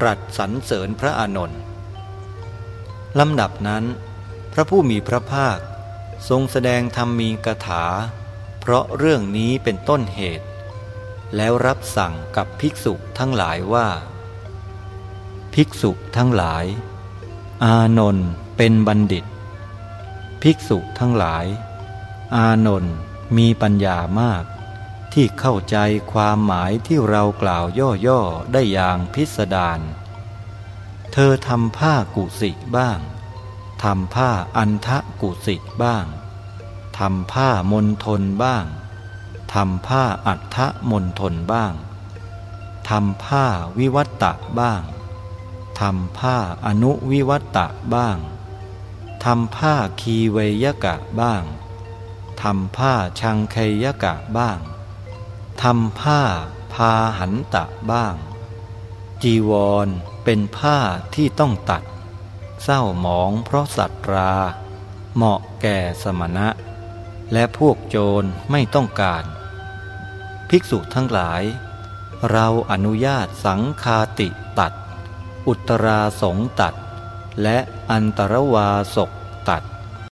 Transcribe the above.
ตรัสสรรเสริญพระอานนท์ลำดับนั้น พระผู้มีพระภาคทรงแสดงธรรมมีกถา เพราะเรื่องนี้เป็นต้นเหตุ แล้วรับสั่งกับภิกษุทั้งหลายว่า ภิกษุทั้งหลาย อานนท์เป็นบัณฑิต ภิกษุทั้งหลาย อานนท์มีปัญญามาก ที่เข้าใจความหมายที่เรากล่าวย่อๆได้อย่างพิสดารเธอทำผ้ากุสิบ้างทำผ้าอันทะกุสิบ้างทำผ้ามนทนบ้างทำผ้าอัฏฐมนทนบ้างทำผ้าวิวัตตะบ้างทำผ้าอนุวิวัตตะบ้างทำผ้าคีเวยกะบ้างทำผ้าชังเคยกะบ้าง ทำผ้าพาหันตะบ้าง จีวรเป็นผ้าที่ต้องตัด เศร้าหมองเพราะสัตรา เหมาะแก่สมณะ และพวกโจรไม่ต้องการ ภิกษุทั้งหลาย เราอนุญาตสังคาติตัด อุตราสงตัด และอันตรวาสกตัด